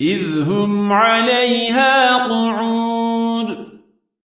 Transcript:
إذ هم عليها